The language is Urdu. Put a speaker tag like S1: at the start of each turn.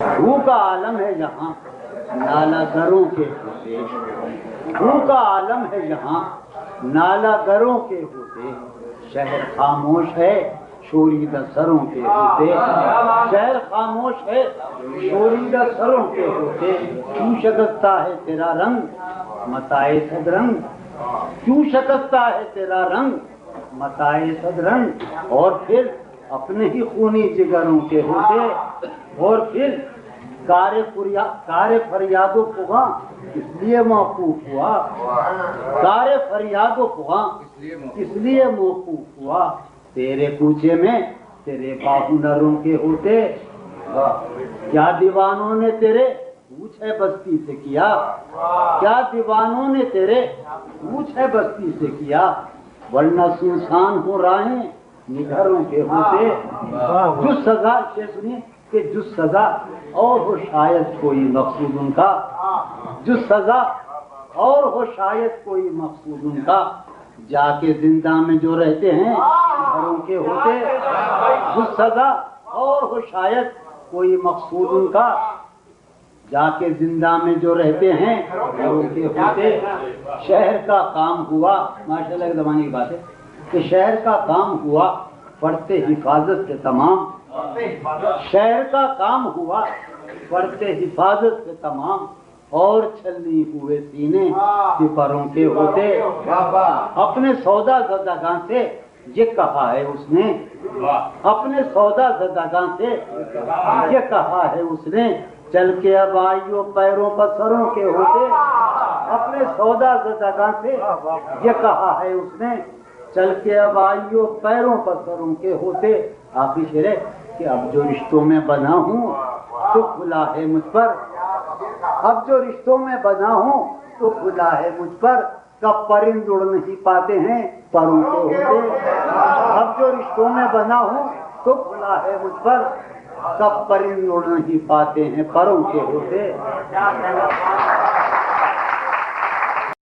S1: بھو کا عالم ہے یہاں، نالا گروں کے ہوتے بھو کا عالم ہے یہاں، نالا گروں کے ہوتے شہر خاموش ہے شوریدہ سروں کے ہوتے شہر خاموش ہے شوریدہ سروں کے ہوتے کیوں شکستہ ہے تیرا رنگ؟ متائے صد رنگ۔ کیوں شکستہ ہے تیرا رنگ؟ متائے صد رنگ۔ اور پھر اپنے ہی خونی جگروں کے ہوتے اور پھر کار کار فریاد و پگا اس لیے موقوف ہوا۔ کار فریاد و پگا اس لیے موقوف ہوا۔ تیرے کوچے میں تیرے باہو نروں کے ہوتے۔ کیا دیوانوں نے تیرے پوچھے بستی سے کیا؟ کیا دیوانوں نے تیرے پوچھے بستی سے کیا؟ ورنہ سنسان ہو راہیں نگھروں کے ہوتے جو سزا یہ سنیے کہ جو سزا اور ہو شاید کوئی مقصود ان کا جو سزا اور ہو شاید کوئی مقصود ان کا جا کے زندہ میں جو رہتے ہیں گھروں کے ہوتے جو سزا اور ہو شاید کوئی مقصود ان کا جا کے زندہ میں جو رہتے ہیں گھروں کے ہوتے شہر کا کام ہوا ماشاء اللہ کے زمانے کی بات ہے۔ کہ شہر کا کام ہوا، پڑھتے حفاظت سے تمام۔ شہر کا کام ہوا، پڑھتے حفاظت سے تمام۔ اور چھلنی ہوئے سینے سپروں کے ہوتے۔ اپنے سودا زدگاں سے یہ کہا ہے اس نے۔ اپنے سودا زدگاں سے یہ کہا ہے اس نے۔ چل کے اب آئیو پیروں پسروں کے ہوتے۔ اپنے سودا زدگاں سے یہ کہا ہے اس نے۔ چل کے اب آئیو پیروں پسروں کے ہوتے۔ آخری شعر ہے کہ اب جو رشتوں میں بنا ہوں، تو کھلا ہے مجھ پر۔ اب جو رشتوں میں بنا ہوں، تو کھلا ہے مجھ پر۔ کب پرند اڑ نہیں پاتے ہیں، پروں کے ہوتے۔ اب جو رشتوں میں بنا ہوں، تو کھلا ہے مجھ پر۔ کب پرند اڑ نہیں پاتے ہیں، پروں کے ہوتے۔